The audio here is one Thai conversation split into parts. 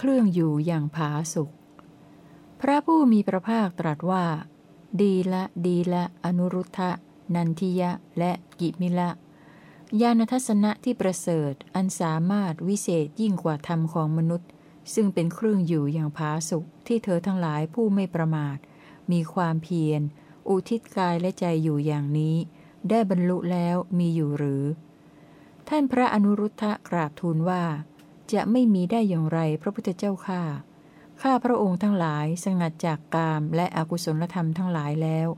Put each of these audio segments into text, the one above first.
เครื่องอยู่อย่างผาสุกพระผู้มีพระภาคตรัสว่า ดีละดีละอนุรุทธะนันทิยะและกิมิละญาณทัศนะที่ประเสริฐอันสามารถวิเศษยิ่งกว่าธรรมของมนุษย์ ซึ่งเป็นเครื่องอยู่อย่างผาสุกที่เธอทั้งหลายผู้ไม่ประมาท มีความเพียร อุทิศกายและใจอยู่อย่างนี้ ได้บรรลุแล้วมีอยู่หรือ ท่านพระอนุรุทธะกราบทูลว่า จะไม่มีได้อย่างไรพระพุทธเจ้าข้าข้าพระองค์ทั้งหลายสงัดจากกามและอกุศลธรรมทั้งหลายแล้ว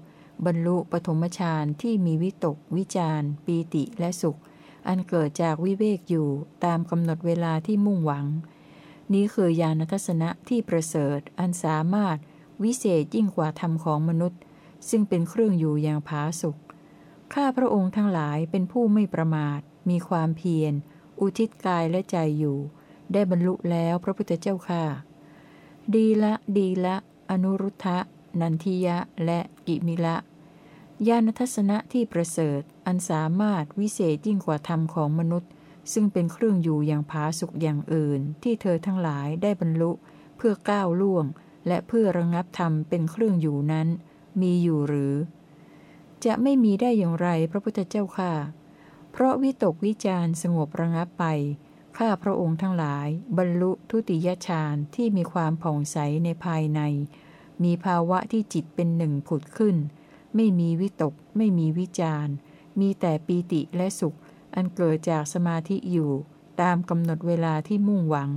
บรรลุปฐมฌานที่มีวิตก วิจารปีติและสุข อันเกิดจากวิเวกอยู่ตามกำหนดเวลาที่มุ่งหวัง นี้คือญาณทัศนะที่ประเสริฐ อันสามารถวิเศษยิ่งกว่าธรรมของมนุษย์ ซึ่งเป็นเครื่องอยู่อย่างผาสุข ข้าพระองค์ทั้งหลายเป็นผู้ไม่ประมาท มีความเพียร อุทิศกายและใจอยู่ ได้บรรลุแล้วพระพุทธเจ้าค่ะ ดีละดีละ อนุรุทธะ นันทิยะ และกิมิละ ญาณทัศนะที่ประเสริฐ อันสามารถวิเศษยิ่งกว่าธรรมของมนุษย์ ซึ่งเป็นเครื่องอยู่อย่างผาสุกอย่างอื่น ที่เธอทั้งหลายได้บรรลุ เพื่อก้าวล่วง และเพื่อระงงับธรรมเป็นเครื่องอยู่นั้น มีอยู่หรือ จะไม่มีได้อย่างไรพระพุทธเจ้าค่ะ เพราะวิตกวิจารสงบระงับไป ข้าพระองค์ทั้งหลาย บรรลุทุติยฌานที่มีความผ่องใสในภายใน มีภาวะที่จิตเป็นหนึ่งผุดขึ้น ไม่มีวิตก ไม่มีวิจารมีแต่ปีติและสุข อันเกิดจากสมาธิอยู่ ตามกำหนดเวลาที่มุ่งหวัง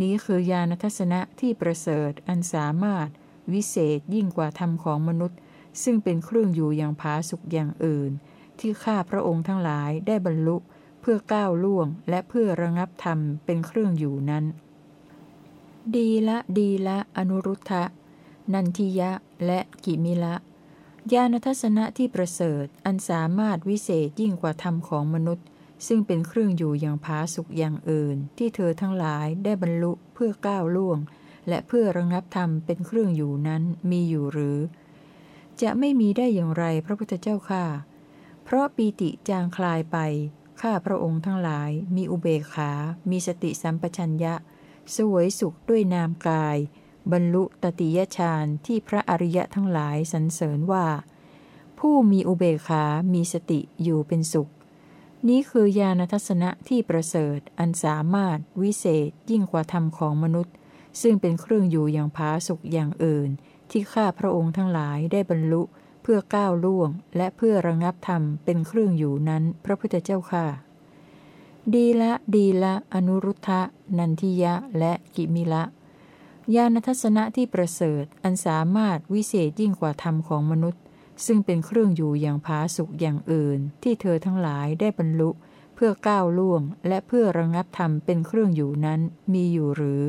นี้คือญาณทัศนะที่ประเสริฐอันสามารถ วิเศษยิ่งกว่าธรรมของมนุษย์ ซึ่งเป็นเครื่องอยู่อย่างผาสุกอย่างอื่น ที่ข้าพระองค์ทั้งหลายได้บรรลุ เพื่อก้าวล่วงและเพื่อระงับธรรมเป็นเครื่องอยู่นั้น ดีละดีละอนุรุทธะ นันทิยะและกิมิละญาณทัศนะที่ประเสริฐอันสามารถวิเศษยิ่งกว่าธรรมของมนุษย์ ซึ่งเป็นเครื่องอยู่อย่างผาสุกอย่างอื่น ที่เธอทั้งหลายได้บรรลุเพื่อก้าวล่วง และเพื่อระงับธรรมเป็นเครื่องอยู่นั้นมีอยู่หรือ จะไม่มีได้อย่างไรพระพุทธเจ้าข้าเพราะปีติจางคลายไป ข้าพระองค์ทั้งหลายมีอุเบกขา มีสติสัมปชัญญะ สวยสุขด้วยนามกาย บรรลุตติยฌานที่พระอริยะทั้งหลายสรรเสริญว่า ผู้มีอุเบกขา มีสติอยู่เป็นสุข นี้คือญาณทัศนะที่ประเสริฐ อันสามารถ วิเศษ ยิ่งกว่าธรรมของมนุษย์ ซึ่งเป็นเครื่องอยู่อย่างผาสุขอย่างอื่น ที่ข้าพระองค์ทั้งหลายได้บรรลุ เพื่อก้าวล่วง และเพื่อระงับธรรมเป็นเครื่องอยู่นั้นพระพุทธเจ้าค่ะ ดีละดีละอนุรุทธะ นันทิยะและกิมิละญาณทัศนะที่ประเสริฐอันสามารถวิเศษยิ่งกว่าธรรมของมนุษย์ ซึ่งเป็นเครื่องอยู่อย่างผาสุกอย่างอื่น ที่เธอทั้งหลายได้บรรลุ เพื่อก้าวล่วง และเพื่อระงับธรรมเป็นเครื่องอยู่นั้นมีอยู่หรือ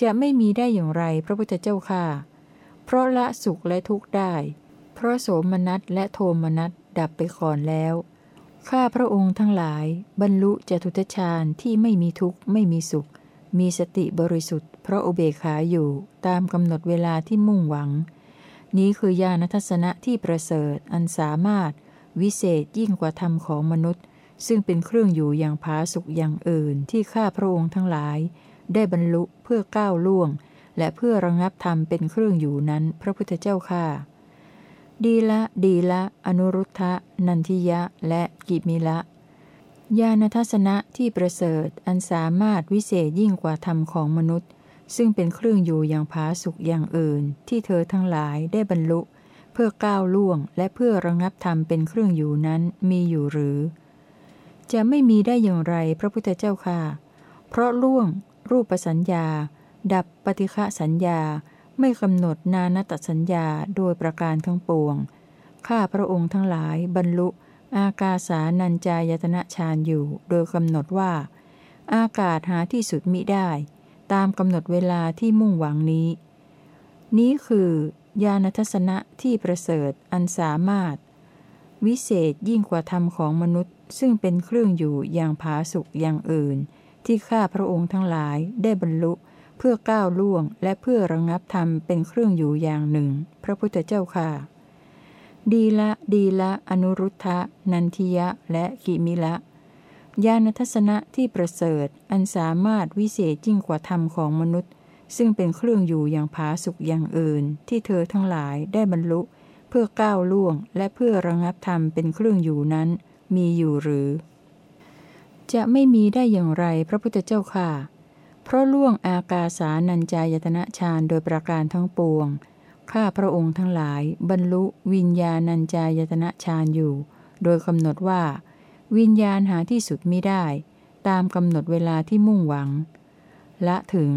จะไม่มีได้อย่างไรพระพุทธเจ้าค่ะ เพราะละสุขและทุกข์ได้ พราะโสมนัสและโทมนัสดับไปก่อนแล้ว ข้าพระองค์ทั้งหลาย บรรลุจตุตฌานที่ไม่มีทุกข์ไม่มีสุข มีสติบริสุทธิ์เพราะอุเบกขาอยู่ตามกำหนดเวลาที่มุ่งหวัง นี้คือญาณทัศนะที่ประเสริฐอันสามารถ วิเศษยิ่งกว่าธรรมของมนุษย์ ซึ่งเป็นเครื่องอยู่อย่างผาสุกอย่างอื่นที่ข้าพระองค์ทั้งหลาย ได้บรรลุเพื่อก้าวล่วง และเพื่อระงับธรรมเป็นเครื่องอยู่นั้น พระพุทธเจ้าข้า ดีละดีละ อนุรุทธะ นันทิยะ และกิมิละ ญาณทัศนะที่ประเสริฐอันสามารถวิเศษยิ่งกว่าธรรมของมนุษย์ ซึ่งเป็นเครื่องอยู่อย่างผาสุกอย่างอื่น ที่เธอทั้งหลายได้บรรลุ เพื่อก้าวล่วง และเพื่อระงับธรรมเป็นเครื่องอยู่นั้นมีอยู่หรือ จะไม่มีได้อย่างไรพระพุทธเจ้าค่ะ เพราะล่วง รูปสัญญา ดับปฏิฆะสัญญา ไม่กำหนดนานัตสัญญาโดยประการทั้งปวง ข้าพระองค์ทั้งหลายบรรลุ อากาสานัญจายตนะฌานอยู่ โดยกำหนดว่า อากาศหาที่สุดมิได้ ตามกำหนดเวลาที่มุ่งหวังนี้ นี้คือ ญาณทัศนะที่ประเสริฐอันสามารถ วิเศษยิ่งกว่าธรรมของมนุษย์ ซึ่งเป็นเครื่องอยู่อย่างผาสุกอย่างอื่น ที่ข้าพระองค์ทั้งหลายได้บรรลุ เพื่อก้าวล่วง และเพื่อระงับธรรมเป็นเครื่องอยู่อย่างหนึ่ง พระพุทธเจ้าค่ะ ดีละดีละอนุรุทธะนันทิยะและกิมิละญาณทัศนะที่ประเสริฐอันสามารถวิเศษยิ่งกว่าธรรมของมนุษย์ ซึ่งเป็นเครื่องอยู่อย่างผาสุกอย่างอื่น ที่เธอทั้งหลายได้บรรลุ เพื่อก้าวล่วง และเพื่อระงับธรรมเป็นเครื่องอยู่นั้น มีอยู่หรือ จะไม่มีได้อย่างไรพระพุทธเจ้าค่ะ เพราะล่วงอากาสานัญจายตนะฌานโดยประการทั้งปวง ข้าพระองค์ทั้งหลาย บรรลุวิญญาณัญจายตนะฌานอยู่ โดยกำหนดว่า วิญญาณหาที่สุดไม่ได้ ตามกำหนดเวลาที่มุ่งหวัง ละถึง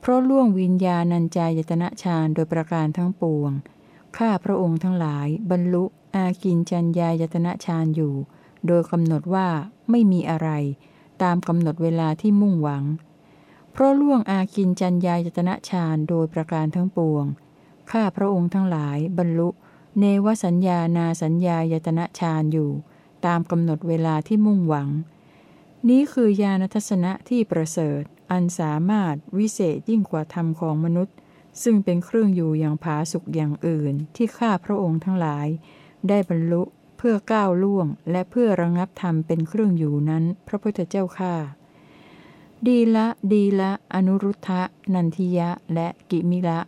เพราะล่วงวิญญาณัญจายตนะฌานโดยประการทั้งปวง ข้าพระองค์ทั้งหลาย บรรลุอากินจัญญายตนะฌานอยู่ โดยกำหนดว่าไม่มีอะไร ตามกำหนดเวลาที่มุ่งหวัง เพราะล่วงอากินจัญญายตนะฌานโดยประการทั้งปวง ข้าพระองค์ทั้งหลายบรรลุ เนวสัญญานาสัญญายตนะฌานอยู่ ตามกำหนดเวลาที่มุ่งหวัง นี้คือญาณทัศนะที่ประเสริฐ อันสามารถวิเศษยิ่งกว่าธรรมของมนุษย์ ซึ่งเป็นเครื่องอยู่อย่างผาสุกอย่างอื่น ที่ข้าพระองค์ทั้งหลาย ได้บรรลุเพื่อก้าวล่วง และเพื่อระงับธรรมเป็นเครื่องอยู่นั้น พระพุทธเจ้าข้า ดีละดีละอนุรุทธะนันทิยะและกิมิละ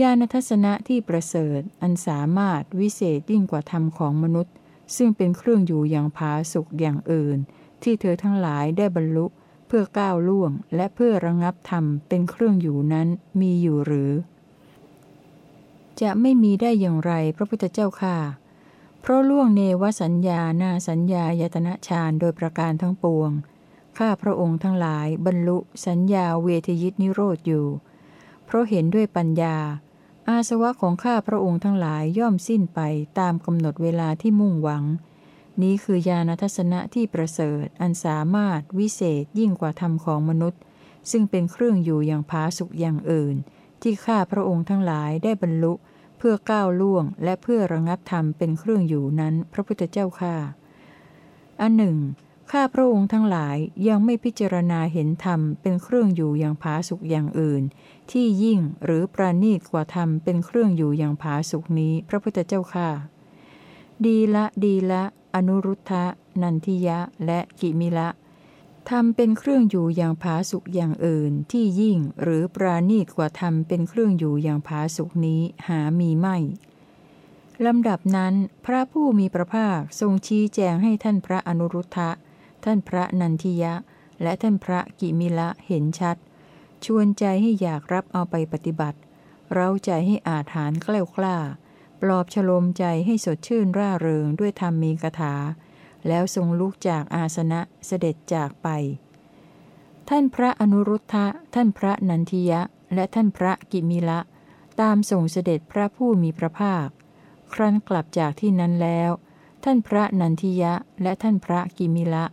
ญาณทัศนะที่ประเสริฐอันสามารถวิเศษยิ่งกว่าธรรมของมนุษย์ ซึ่งเป็นเครื่องอยู่อย่างผาสุกอย่างอื่น ที่เธอทั้งหลายได้บรรลุเพื่อก้าวล่วง และเพื่อระงับธรรมเป็นเครื่องอยู่นั้นมีอยู่หรือ จะไม่มีได้อย่างไรพระพุทธเจ้าค่ะ เพราะล่วงเนวสัญญานาสัญญายตนะฌานโดยประการทั้งปวง ข้าพระองค์ทั้งหลายบรรลุสัญญาเวทยิตนิโรธอยู่ เพราะเห็นด้วยปัญญา อาสวะของข้าพระองค์ทั้งหลายย่อมสิ้นไปตามกำหนดเวลาที่มุ่งหวัง นี้คือญาณทัศนะที่ประเสริฐ อันสามารถวิเศษยิ่งกว่าธรรมของมนุษย์ ซึ่งเป็นเครื่องอยู่อย่างผาสุกอย่างอื่น ที่ข้าพระองค์ทั้งหลายได้บรรลุ เพื่อก้าวล่วง และเพื่อระงับธรรมเป็นเครื่องอยู่นั้น พระพุทธเจ้าข้าอันหนึ่ง ข้าพระองค์ทั้งหลายยังไม่พิจารณาเห็นธรรมเป็นเครื่องอยู่อย่างผาสุกอย่างอื่น ที่ยิ่งหรือประณีตกว่าธรรมเป็นเครื่องอยู่อย่างผาสุกนี้ พระพุทธเจ้าข้าดีละดีละ อนุรุทธะนันทิยะและกิมิละธรรมเป็นเครื่องอยู่อย่างผาสุกอย่างอื่น ที่ยิ่งหรือปราณีตกว่าธรรมเป็นเครื่องอยู่อย่างผาสุกนี้หามีไม่ลำดับนั้น พระผู้มีพระภาคทรงชี้แจงให้ท่านพระอนุรุทธะ ท่านพระนันทิยะ และท่านพระกิมิละเห็นชัด ชวนใจให้อยากรับเอาไปปฏิบัติ เร้าใจให้อาถานกล้ากล้า ปลอบฉลมใจให้สดชื่นร่าเริงด้วยธรรมมีกถา แล้วทรงลุกจากอาสนะเสด็จจากไป ท่านพระอนุรุทธะ ท่านพระนันทิยะ และท่านพระกิมิละ ตามส่งเสด็จพระผู้มีพระภาค ครั้นกลับจากที่นั้นแล้วท่านพระนันทิยะและท่านพระกิมิละ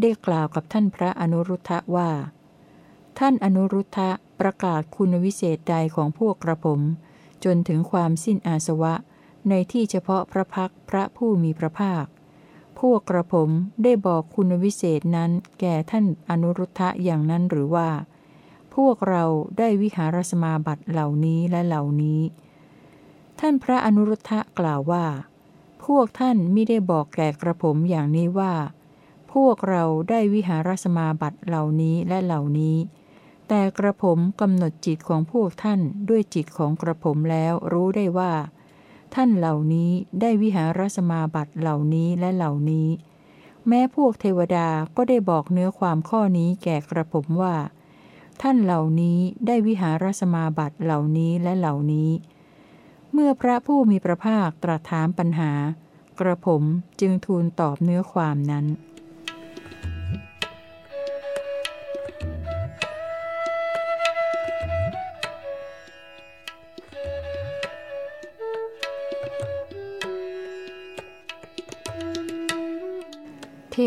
ได้กล่าวกับท่านพระอนุรุทธะว่า ท่านอนุรุทธะประกาศคุณวิเศษใดของพวกกระผม จนถึงความสิ้นอาสวะ ในที่เฉพาะพระพักพระผู้มีพระภาค พวกกระผมได้บอกคุณวิเศษนั้นแก่ท่านอนุรุทธะอย่างนั้นหรือว่า พวกเราได้วิหารสมาบัติเหล่านี้และเหล่านี้ ท่านพระอนุรุทธะกล่าวว่า พวกท่านไม่ได้บอกแก่กระผมอย่างนี้ว่า พวกเราได้วิหารสมาบัติเหล่านี้และเหล่านี้ แต่กระผมกำหนดจิตของพวกท่านด้วยจิตของกระผมแล้วรู้ได้ว่า ท่านเหล่านี้ได้วิหารสมาบัติเหล่านี้และเหล่านี้ แม้พวกเทวดาก็ได้บอกเนื้อความข้อนี้แก่กระผมว่า ท่านเหล่านี้ได้วิหารสมาบัติเหล่านี้และเหล่านี้ เมื่อพระผู้มีพระภาคตรัสถามปัญหา กระผมจึงทูลตอบเนื้อความนั้น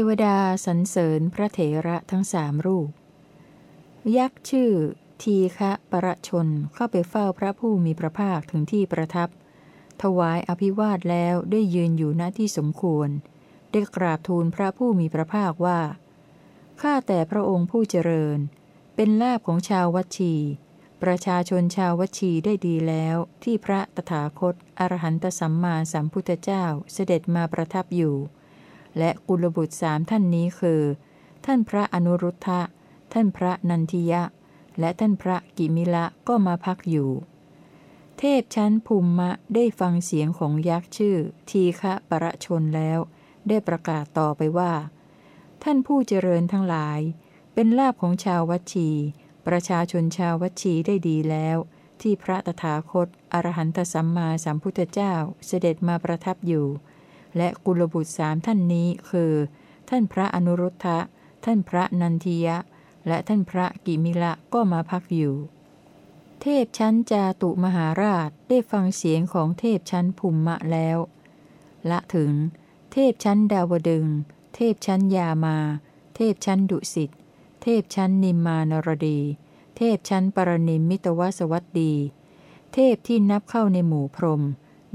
วดาสรรเสริญพระเถระทั้งสามรูป ยักษ์ชื่อ ทีฆะประชนเข้าไปเฝ้าพระผู้มีพระภาคถึงที่ประทับ ถวายอภิวาทแล้วได้ยืนอยู่ณที่สมควร ได้กราบทูลพระผู้มีพระภาคว่า ข้าแต่พระองค์ผู้เจริญ เป็นลาบของชาววัชี ประชาชนชาววัชีได้ดีแล้วที่พระตถาคตอรหันตสัมมาสัมพุทธเจ้าเสด็จมาประทับอยู่ และกุลบุตรสามท่านนี้คือ ท่านพระอนุรุทธะ ท่านพระนันทิยะ และท่านพระกิมิละก็มาพักอยู่ เทพชั้นภูมิมะได้ฟังเสียงของยักษ์ชื่อ ทีฆะประชนแล้ว ได้ประกาศต่อไปว่า ท่านผู้เจริญทั้งหลาย เป็นลาบของชาววัชี ประชาชนชาววัชีได้ดีแล้วที่พระตถาคต อรหันตสัมมาสัมพุทธเจ้าเสด็จมาประทับอยู่ และกุลบุตรสามท่านนี้คือ ท่านพระอนุรุทธะ ท่านพระนันทิยะ และท่านพระกิมิละก็มาพักอยู่ เทพชั้นจาตุมหาราชได้ฟังเสียงของเทพชั้นภูมิมะแล้ว ละถึง เทพชั้นดาวดึง เทพชั้นยามา เทพชั้นดุสิต เทพชั้นนิมมานรดี เทพชั้นปรนิมมิตวสวัสดี เทพที่นับเข้าในหมู่พรหม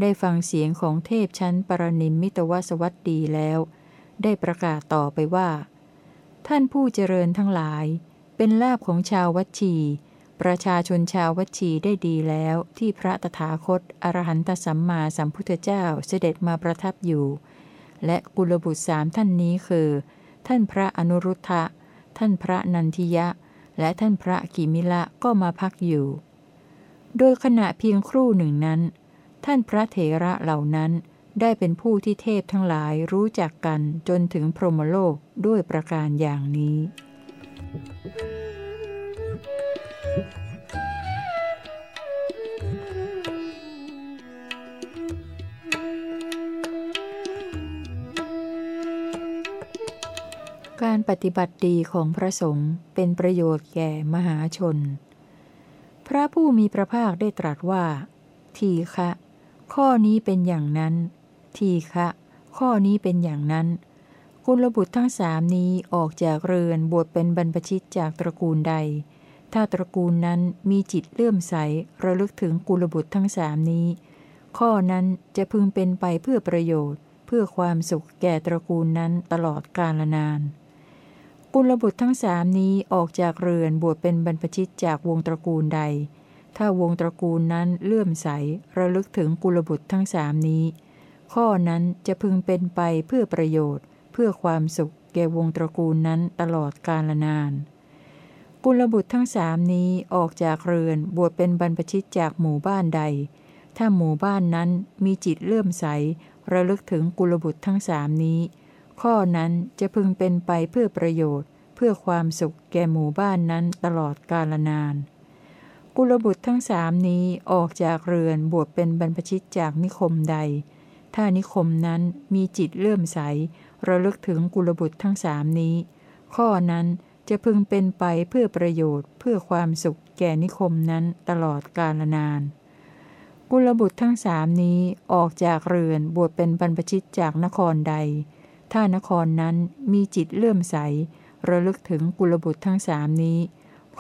ได้ฟังเสียงของเทพชั้นปรนิมมิตวสวัสดีแล้ว ได้ประกาศต่อไปว่า ท่านผู้เจริญทั้งหลาย เป็นลาบของชาววัชี ประชาชนชาววัชีได้ดีแล้วที่พระตถาคตอรหันตสัมมาสัมพุทธเจ้าเสด็จมาประทับอยู่ และกุลบุตรสามท่านนี้คือ ท่านพระอนุรุทธะ ท่านพระนันทิยะ และท่านพระกิมิละก็มาพักอยู่ โดยขณะเพียงครู่หนึ่งนั้น ท่านพระเถระเหล่านั้นได้เป็นผู้ที่เทพทั้งหลายรู้จักกันจนถึงพรหมโลกด้วยประการอย่างนี้ การปฏิบัติดีของพระสงฆ์เป็นประโยชน์แก่มหาชน พระผู้มีพระภาคได้ตรัสว่า ทีฆะ ข้อนี้เป็นอย่างนั้น ทีฆะข้อนี้เป็นอย่างนั้น กุลบุตรทั้งสามนี้ออกจากเรือนบวชเป็นบรรพชิตจากตระกูลใด ถ้าตระกูลนั้นมีจิตเลื่อมใสระลึกถึงกุลบุตรทั้งสามนี้ ข้อนั้นจะพึงเป็นไปเพื่อประโยชน์ เพื่อความสุขแก่ตระกูลนั้นตลอดกาลนานกุลบุตรทั้งสามนี้ออกจากเรือนบวชเป็นบรรพชิตจากวงตระกูลใด ถ้าวงตระกูลนั้นเลื่อมใสระลึกถึงกุลบุตรทั้งสามนี้ ข้อนั้นจะพึงเป็นไปเพื่อประโยชน์ เพื่อความสุขแก่วงตระกูลนั้นตลอดกาลนาน กุลบุตรทั้งสามนี้ออกจากเรือนบวชเป็นบรรพชิตจากหมู่บ้านใด ถ้าหมู่บ้านนั้นมีจิตเลื่อมใสระลึกถึงกุลบุตรทั้งสามนี้ ข้อนั้นจะพึงเป็นไปเพื่อประโยชน์ เพื่อความสุขแก่หมู่บ้านนั้นตลอดกาลนาน กุลบุตรทั้งสามนี้ออกจากเรือนบวชเป็นบรรพชิตจากนิคมใด ถ้านิคมนั้นมีจิตเลื่อมใส ระลึกถึงกุลบุตรทั้งสามนี้ ข้อนั้นจะพึงเป็นไปเพื่อประโยชน์เพื่อความสุขแก่นิคมนั้นตลอดกาลนาน กุลบุตรทั้งสามนี้ออกจากเรือนบวชเป็นบรรพชิตจากนครใด ถ้านครนั้นมีจิตเลื่อมใส ระลึกถึงกุลบุตรทั้งสามนี้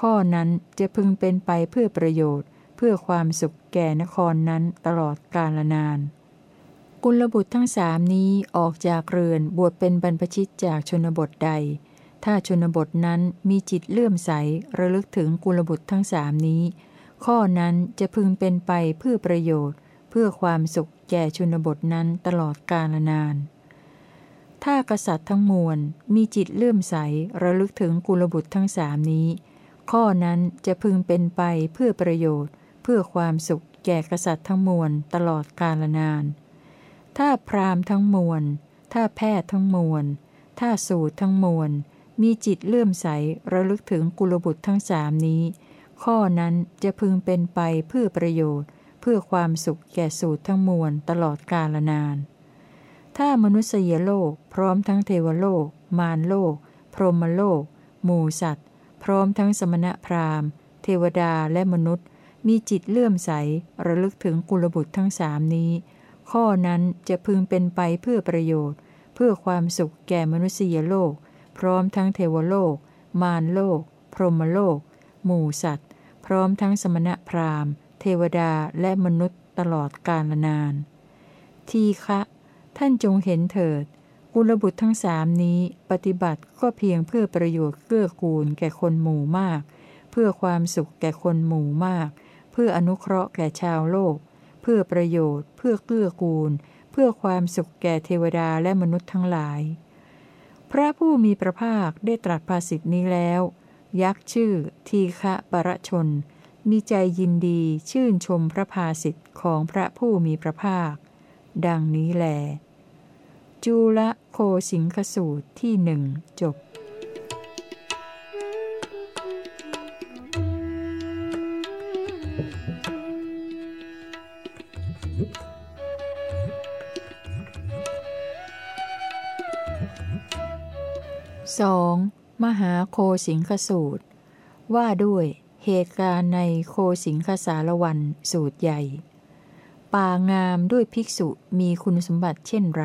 ข้อนั้นจะพึงเป็นไปเพื่อประโยชน์ เพื่อความสุขแก่นครนั้นตลอดกาลนาน กุลบุตรทั้งสามนี้ออกจากเรือนบวชเป็นบรรพชิตจากชนบทใด ถ้าชนบทนั้นมีจิตเลื่อมใสระลึกถึงกุลบุตรทั้งสามนี้ ข้อนั้นจะพึงเป็นไปเพื่อประโยชน์ เพื่อความสุขแก่ชนบทนั้นตลอดกาลนานถ้ากษัตริย์ทั้งมวลมีจิตเลื่อมใสระลึกถึงกุลบุตรทั้งสามนี้ ข้อนั้นจะพึงเป็นไปเพื่อประโยชน์ เพื่อความสุขแก่กษัตริย์ทั้งมวลตลอดกาลนาน ถ้าพราหมณ์ทั้งมวล ถ้าแพทย์ทั้งมวล ถ้าสูตรทั้งมวล มีจิตเลื่อมใสระลึกถึงกุลบุตรทั้งสามนี้ ข้อนั้นจะพึงเป็นไปเพื่อประโยชน์ เพื่อความสุขแก่สูตรทั้งมวลตลอดกาลนาน ถ้ามนุษยโลกพร้อมทั้งเทวโลก มารโลก พรหมโลก หมู่สัตว์ พร้อมทั้งสมณพราหมณ์ เทวดาและมนุษย์ มีจิตเลื่อมใส ระลึกถึงกุลบุตรทั้งสามนี้ ข้อนั้นจะพึงเป็นไปเพื่อประโยชน์ เพื่อความสุขแก่มนุษยโลก พร้อมทั้งเทวโลก มารโลก พรหมโลก หมู่สัตว์ พร้อมทั้งสมณพราหมณ์ เทวดาและมนุษย์ตลอดกาลนาน ทีฆะท่านจงเห็นเถิด กุลบุตรทั้งสามนี้ปฏิบัติก็เพียงเพื่อประโยชน์เกื้อกูลแก่คนหมู่มาก เพื่อความสุขแก่คนหมู่มาก เพื่ออนุเคราะห์แก่ชาวโลก เพื่อประโยชน์ เพื่อเกื้อกูล เพื่อความสุขแก่เทวดาและมนุษย์ทั้งหลาย พระผู้มีพระภาคได้ตรัสภาษิตนี้แล้ว ยักษ์ชื่อ ทีฆะปรชน มีใจยินดีชื่นชมพระภาษิตของพระผู้มีพระภาค ดังนี้แล จูละโคสิงคสูตรที่หนึ่งจบสองมหาโคสิงคสูตร ว่าด้วยเหตุการณ์ในโคสิงคสารวันสูตรใหญ่ ป่างามด้วยภิกษุมีคุณสมบัติเช่นไร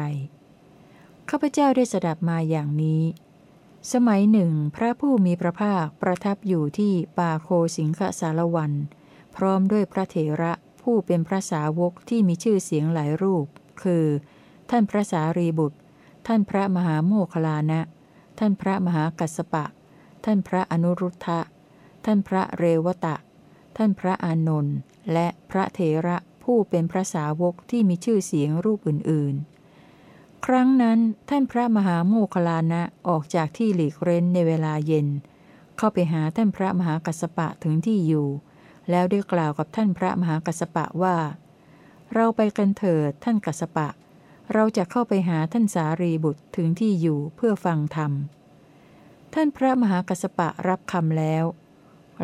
ข้าพเจ้าได้สดับมาอย่างนี้ สมัยหนึ่ง พระผู้มีพระภาคประทับอยู่ที่ป่าโคสิงคสารวัน พร้อมด้วยพระเถระผู้เป็นพระสาวกที่มีชื่อเสียงหลายรูป คือ ท่านพระสารีบุตร ท่านพระมหาโมคลานะ ท่านพระมหากัสปะ ท่านพระอนุรุทธะ ท่านพระเรวตะ ท่านพระอานนท์และพระเถระผู้เป็นพระสาวกที่มีชื่อเสียงรูปอื่นๆ ครั้งนั้นท่านพระมหาโมคลานะออกจากที่หลีกเร้นในเวลาเย็น เข้าไปหาท่านพระมหากัสปะถึงที่อยู่ แล้วได้กล่าวกับท่านพระมหากัสปะว่า เราไปกันเถิดท่านกัสปะ เราจะเข้าไปหาท่านสารีบุตรถึงที่อยู่เพื่อฟังธรรม ท่านพระมหากัสปะรับคำแล้ว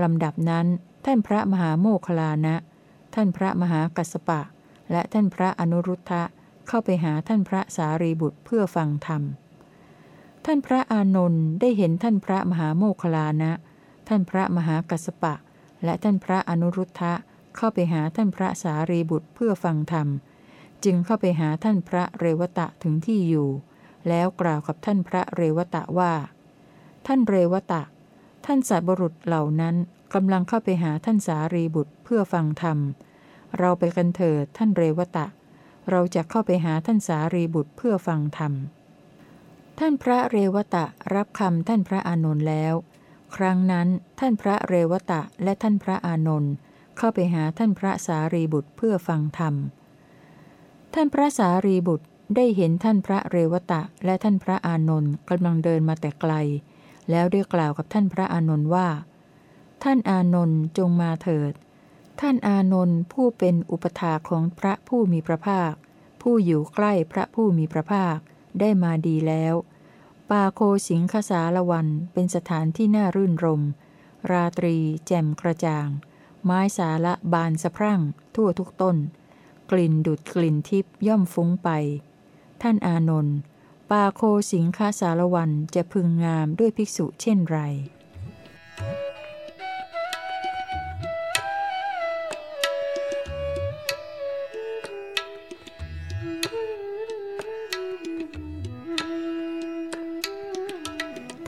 ลำดับนั้น ท่านพระมหาโมคลานะ ท่านพระมหากัสปะ และท่านพระอนุรุทธะ เข้าไปหาท่านพระสารีบุตรเพื่อฟังธรรม ท่านพระอานนท์ได้เห็นท่านพระมหาโมคลานะ ท่านพระมหากัสปะ และท่านพระอนุรุทธะเข้าไปหาท่านพระสารีบุตรเพื่อฟังธรรม จึงเข้าไปหาท่านพระเรวตะถึงที่อยู่ แล้วกล่าวกับท่านพระเรวตะว่า ท่านเรวตะ ท่านสัตบุรุษเหล่านั้นกำลังเข้าไปหาท่านสารีบุตรเพื่อฟังธรรม เราไปกันเถิดท่านเรวตะ เราจะเข้าไปหาท่านสารีบุตรเพื่อฟังธรรม ท่านพระเรวตะรับคำท่านพระอานนท์แล้ว ครั้งนั้นท่านพระเรวตะและท่านพระอานนท์เข้าไปหาท่านพระสารีบุตรเพื่อฟังธรรม ท่านพระสารีบุตรได้เห็นท่านพระเรวตะและท่านพระอานนท์กำลังเดินมาแต่ไกล แล้วได้กล่าวกับท่านพระอานนท์ว่า ท่านอานนท์จงมาเถิด ท่านอานนท์ผู้เป็นอุปถาของพระผู้มีพระภาค ผู้อยู่ใกล้พระผู้มีพระภาคได้มาดีแล้วปาโคสิงคสารวันเป็นสถานที่น่ารื่นรม ราตรี แจ่มกระจ่าง ไม้สาละบานสะพรั่ง ทั่วทุกต้น กลิ่นดุดกลิ่นทิพย่อมฟุ้งไป ท่านอานนท์ปาโคสิงคาสารวันจะพึงงามด้วยภิกษุเช่นไร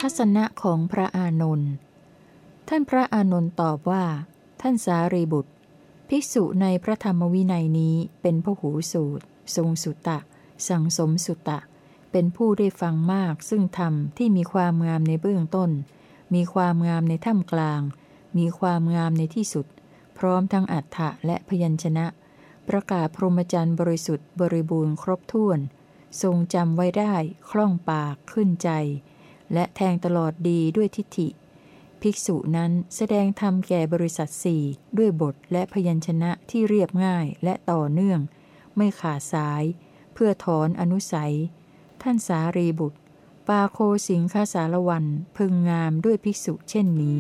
ทัศนะของพระอานนท์ท่านพระอานนท์ตอบว่า ท่านสารีบุตร ภิกษุในพระธรรมวินัยนี้เป็นพหูสูตร ทรงสุตตะสังสมสุตตะ เป็นผู้ได้ฟังมากซึ่งธรรมที่มีความงามในเบื้องต้น มีความงามในท่ามกลาง มีความงามในที่สุด พร้อมทั้งอัฏฐะและพยัญชนะ ประกาศพรหมจรรย์บริสุทธิ์บริบูรณ์ครบถ้วน ทรงจำไว้ได้คล่องปากขึ้นใจ และแทงตลอดดีด้วยทิฏฐิ ภิกษุนั้นแสดงธรรมแก่บริษัทสี่ด้วยบทและพยัญชนะที่เรียบง่ายและต่อเนื่อง ไม่ขาดสาย เพื่อถอนอนุสัย ท่านสารีบุตร ปาโคสิงคาสารวันพึงงามด้วยภิกษุเช่นนี้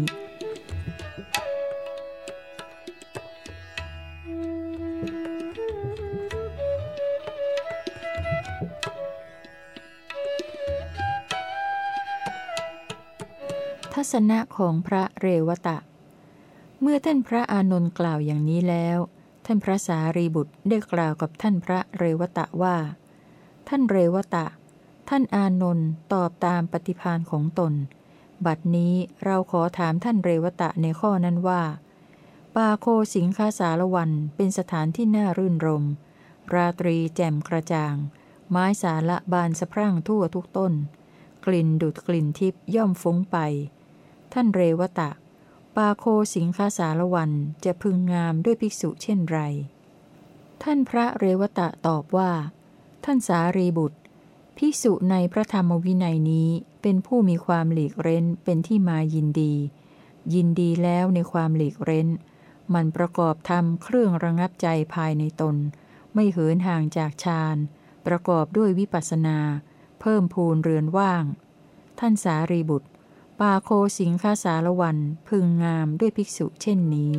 ศนะของพระเรวตะ เมื่อท่านพระอานนท์กล่าวอย่างนี้แล้ว ท่านพระสารีบุตรได้กล่าวกับท่านพระเรวตะว่า ท่านเรวตะ ท่านอานนท์ตอบตามปฏิพานของตน บัดนี้เราขอถามท่านเรวตะในข้อนั้นว่าปาโคสิงคาสารวันเป็นสถานที่น่ารื่นรม ราตรีแจ่มกระจ่าง ไม้สาละบานสะพรั่งทั่วทุกต้น กลิ่นดุดกลิ่นทิพย่อมฟุ้งไป ท่านเรวตะ ปาโคสิงคาสารวันจะพึงงามด้วยภิกษุเช่นไร ท่านพระเรวตะตอบว่า ท่านสารีบุตร ภิกษุในพระธรรมวินัยนี้เป็นผู้มีความหลีกเร้นเป็นที่มายินดี ยินดีแล้วในความหลีกเร้น มันประกอบทำเครื่องระงับใจภายในตน ไม่เหินห่างจากฌาน ประกอบด้วยวิปัสสนา เพิ่มพูนเรือนว่าง ท่านสารีบุตร ปาโคสิงคาสารวันพึงงามด้วยภิกษุเช่นนี้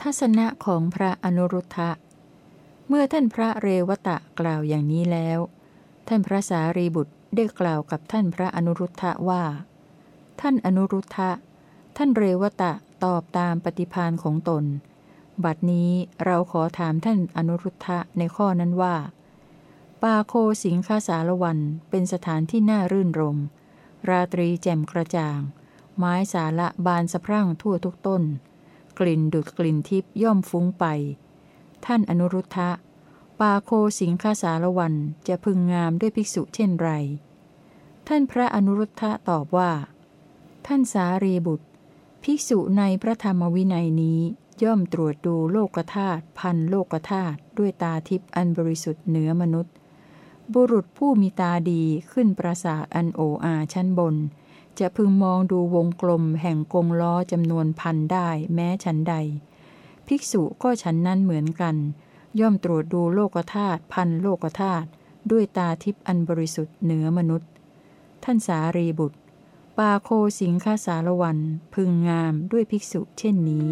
ทัศนะของพระอนุรุทธะ เมื่อท่านพระเรวตะกล่าวอย่างนี้แล้ว ท่านพระสารีบุตรได้กล่าวกับท่านพระอนุรุทธะว่า ท่านอนุรุทธะ ท่านเรวตะตอบตามปฏิพานของตน บัดนี้เราขอถามท่านอนุรุทธะในข้อนั้นว่า ปาโคสิงคาสารวันเป็นสถานที่น่ารื่นรม ราตรีแจ่มกระจ่าง ไม้สาละบานสะพรั่งทั่วทุกต้น กลิ่นดุดกลิ่นทิพย่อมฟุ้งไป ท่านอนุรุทธะ ปาโคสิงคาสารวันจะพึงงามด้วยภิกษุเช่นไร ท่านพระอนุรุทธะตอบว่า ท่านสารีบุตร ภิกษุในพระธรรมวินัยนี้ย่อมตรวจดูโลกธาตุพันโลกธาตุด้วยตาทิพย์อันบริสุทธิ์เหนือมนุษย์ บุรุษผู้มีตาดีขึ้นปราสาทอันโออาชั้นบน จะพึงมองดูวงกลมแห่งกงล้อจำนวนพันได้แม้ฉันใด ภิกษุก็ฉันนั้นเหมือนกัน ย่อมตรวจดูโลกธาตุพันโลกธาตุด้วยตาทิพย์อันบริสุทธิ์เหนือมนุษย์ ท่านสารีบุตร ปาโคสิงคาสารวันพึงงามด้วยภิกษุเช่นนี้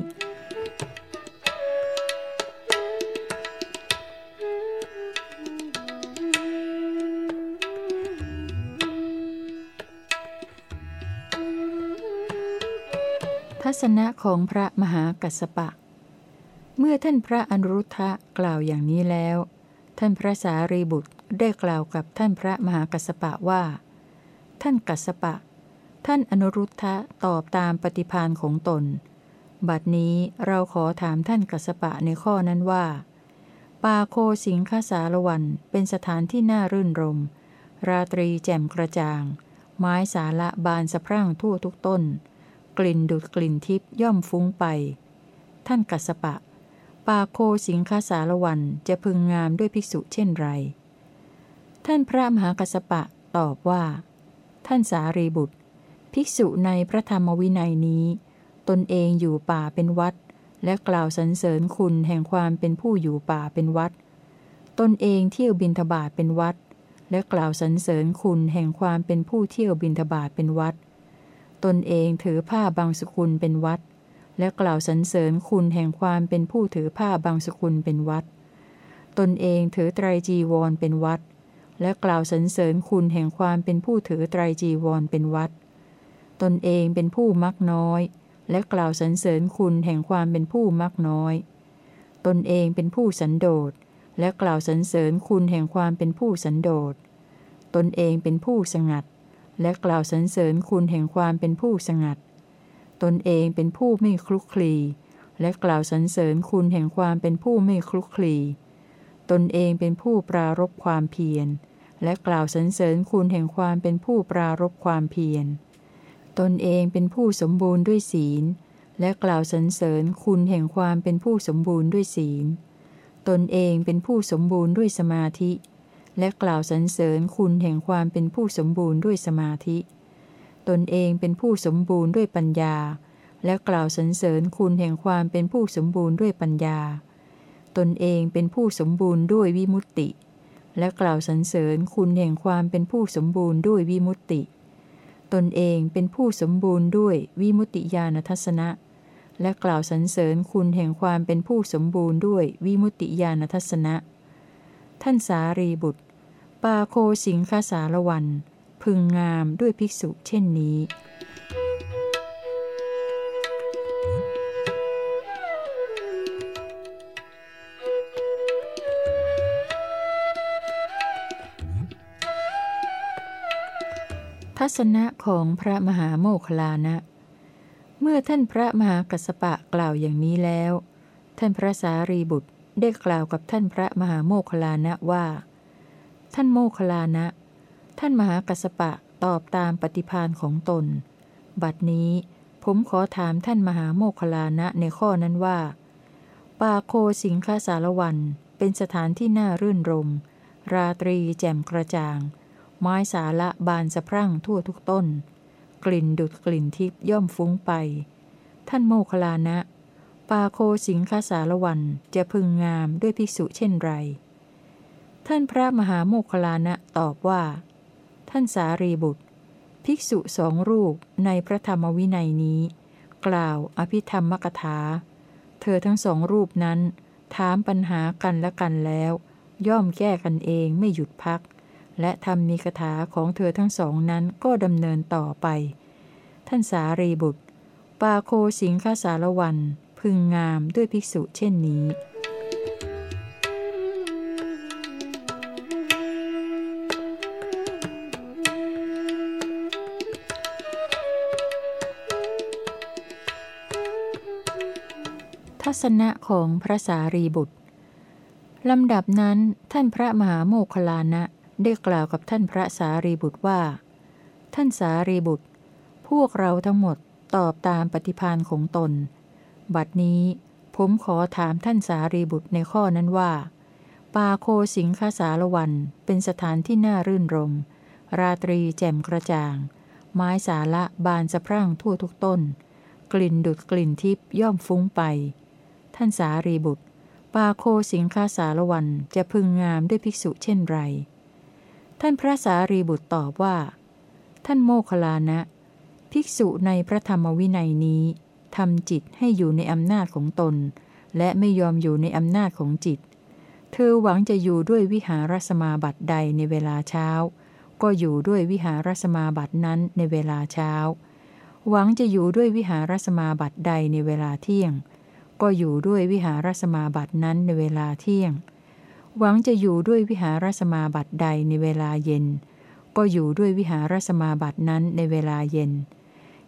ทัศนะของพระมหากัสปะ เมื่อท่านพระอนุรุทธะกล่าวอย่างนี้แล้ว ท่านพระสารีบุตรได้กล่าวกับท่านพระมหากัสปะว่า ท่านกัสปะ ท่านอนุรุทธะตอบตามปฏิพานของตน บัดนี้เราขอถามท่านกัสปะในข้อนั้นว่า ป่าโคสิงคาสารวันเป็นสถานที่น่ารื่นรม ราตรีแจ่มกระจ่าง ไม้สาละบานสะพรั่งทั่วทุกต้น กลิ่นดุดกลิ่นทิพย่อมฟุ้งไป ท่านกัสปะ ป่าโคสิงคาสารวันจะพึงงามด้วยภิกษุเช่นไร ท่านพระมหากัสปะตอบว่า ท่านสารีบุตร ภิกษุในพระธรรมวินัยนี้ ตนเองอยู่ป่าเป็นวัด และกล่าวสรรเสริญคุณแห่งความเป็นผู้อยู่ป่าเป็นวัด ตนเองเที่ยวบินทบาทเป็นวัด และกล่าวสรรเสริญคุณแห่งความเป็นผู้เที่ยวบินทบาทเป็นวัด ตนเองถือผ้าบางสกุลเป็นวัด และกล่าวสรรเสริญคุณแห่งความเป็นผู้ถือผ้าบางสกุลเป็นวัด ตนเองถือไตรจีวรเป็นวัด และกล่าวสรรเสริญคุณแห่งความเป็นผู้ถือไตรจีวรเป็นวัด ตนเองเป็นผู้มักน้อย และกล่าวสรรเสริญคุณแห่งความเป็นผู้มักน้อย ตนเองเป็นผู้สันโดษ และกล่าวสรรเสริญคุณแห่งความเป็นผู้สันโดษ ตนเองเป็นผู้สงัด และกล่าวสรรเสริญคุณแห่งความเป็นผู้สงัด ตนเองเป็นผู้ไม่คลุกคลี และกล่าวสรรเสริญคุณแห่งความเป็นผู้ไม่คลุกคลี ตนเองเป็นผู้ปรารบความเพียร และกล่าวสรรเสริญคุณแห่งความเป็นผู้ปรารบความเพียร ตนเองเป็นผู้สมบูรณ์ด้วยศีล และกล่าวสรรเสริญคุณแห่งความเป็นผู้สมบูรณ์ด้วยศีล ตนเองเป็นผู้สมบูรณ์ด้วยสมาธิ และกล่าวสรรเสริญคุณแห่งความเป็นผู้สมบูรณ์ด้วยสมาธิ ตนเองเป็นผู้สมบูรณ์ด้วยปัญญา และกล่าวสรรเสริญคุณแห่งความเป็นผู้สมบูรณ์ด้วยปัญญา ตนเองเป็นผู้สมบูรณ์ด้วยวิมุตติ และกล่าวสรรเสริญคุณแห่งความเป็นผู้สมบูรณ์ด้วยวิมุตติ ตนเองเป็นผู้สมบูรณ์ด้วยวิมุตติญาณทัศนะ และกล่าวสรรเสริญคุณแห่งความเป็นผู้สมบูรณ์ด้วยวิมุตติญาณทัศนะ ท่านสารีบุตร ปาโคสิงคาสารวัน พึงงามด้วยภิกษุเช่นนี้ ทัศนะของพระมหาโมคลานะ เมื่อท่านพระมหากัสปะกล่าวอย่างนี้แล้ว ท่านพระสารีบุตรได้กล่าวกับท่านพระมหาโมคลานะว่า ท่านโมคลานะ ท่านมหากัสปะตอบตามปฏิพานของตน บัดนี้ผมขอถามท่านมหาโมคลานะในข้อนั้นว่า ป่าโคสิงคาสารวันเป็นสถานที่น่ารื่นรม ราตรีแจ่มกระจ่าง ไม้สาละบานสะพรั่งทั่วทุกต้น กลิ่นดุดกลิ่นทิพย่อมฟุ้งไป ท่านโมคลานะ ปาโคสิงคาสารวันจะพึงงามด้วยภิกษุเช่นไร ท่านพระมหาโมคลานะตอบว่า ท่านสารีบุตร ภิกษุสองรูปในพระธรรมวินัยนี้ กล่าวอภิธรรมกถา เธอทั้งสองรูปนั้น ถามปัญหากันและกันแล้ว ย่อมแก้กันเองไม่หยุดพัก และทำมีคาถาของเธอทั้งสองนั้นก็ดำเนินต่อไป ท่านสารีบุตร ปาโคสิงคาสารวัน พึงงามด้วยภิกษุเช่นนี้ทัศนะของพระสารีบุตร ลำดับนั้นท่านพระมหาโมคคลานะ ได้กล่าวกับท่านพระสารีบุตรว่า ท่านสารีบุตร พวกเราทั้งหมดตอบตามปฏิพานของตน บัดนี้ผมขอถามท่านสารีบุตรในข้อนั้นว่าปาโคสิงคาสารวันเป็นสถานที่น่ารื่นรม ราตรีแจ่มกระจ่าง ไม้สาละบานสะพรั่งทั่วทุกต้น กลิ่นดุดกลิ่นทิพย่อมฟุ้งไป ท่านสารีบุตรปาโคสิงคาสารวันจะพึงงามด้วยภิกษุเช่นไร ท่านพระสารีบุตรตอบว่า ท่านโมคลานะ ภิกษุในพระธรรมวินัยนี้ทำจิตให้อยู่ในอำนาจของตน และไม่ยอมอยู่ในอำนาจของจิต เธอหวังจะอยู่ด้วยวิหารสมาบัติใดในเวลาเช้า ก็อยู่ด้วยวิหารสมาบัตินั้นในเวลาเช้า หวังจะอยู่ด้วยวิหารสมาบัติใดในเวลาเที่ยง ก็อยู่ด้วยวิหารสมาบัตินั้นในเวลาเที่ยง หวังจะอยู่ด้วยวิหารสมาบัติใดในเวลาเย็น ก็อยู่ด้วยวิหารสมาบัตินั้นในเวลาเย็น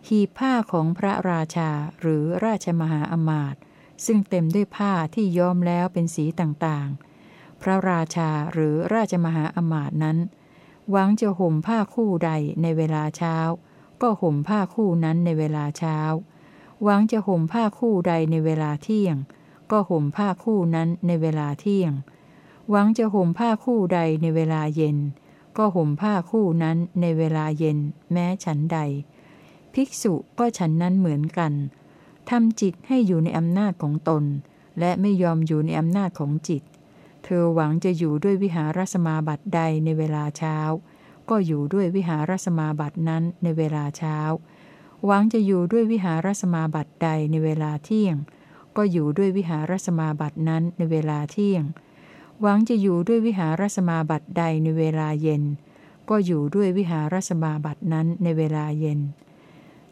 หีบผ้าของพระราชาหรือราชมหาอมาตย์ซึ่งเต็มด้วยผ้าที่ย้อมแล้วเป็นสีต่างๆ พระราชาหรือราชมหาอมาตย์นั้น หวังจะห่มผ้าคู่ใดในเวลาเช้า ก็ห่มผ้าคู่นั้นในเวลาเช้า หวังจะห่มผ้าคู่ใดในเวลาเที่ยง ก็ห่มผ้าคู่นั้นในเวลาเที่ยง หวังจะห่มผ้าคู่ใดในเวลาเย็น ก็ห่มผ้าคู่นั้นในเวลาเย็น แม้ฉันใด ภิกษุก็ฉันนั้นเหมือนกันทำจิตให้อยู่ในอำนาจของตน และไม่ยอมอยู่ในอำนาจของจิต เธอหวังจะอยู่ด้วยวิหารสมาบัติใดในเวลาเช้า ก็อยู่ด้วยวิหารสมาบัตินั้นในเวลาเช้า หวังจะอยู่ด้วยวิหารสมาบัติใดในเวลาเที่ยง ก็อยู่ด้วยวิหารสมาบัตินั้นในเวลาเที่ยง หวังจะอยู่ด้วยวิหารสมาบัติใดในเวลาเย็น ก็อยู่ด้วยวิหารสมาบัตินั้นในเวลาเย็น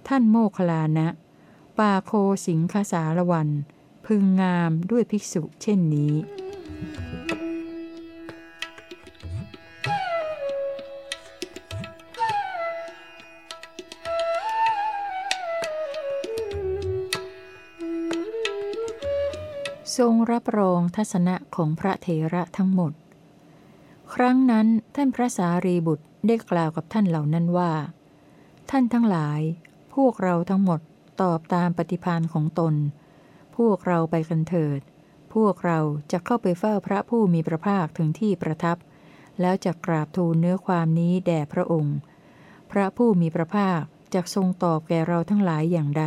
ท่านโมคลานะปาโคสิงคสารวัน พึงงามด้วยภิกษุเช่นนี้ ทรงรับรองทัศนะของพระเถระทั้งหมด ครั้งนั้นท่านพระสารีบุตรได้กล่าวกับท่านเหล่านั้นว่า ท่านทั้งหลาย พวกเราทั้งหมดตอบตามปฏิพานของตน พวกเราไปกันเถิด พวกเราจะเข้าไปเฝ้าพระผู้มีพระภาคถึงที่ประทับ แล้วจะกราบทูลเนื้อความนี้แด่พระองค์ พระผู้มีพระภาคจะทรงตอบแก่เราทั้งหลายอย่างใด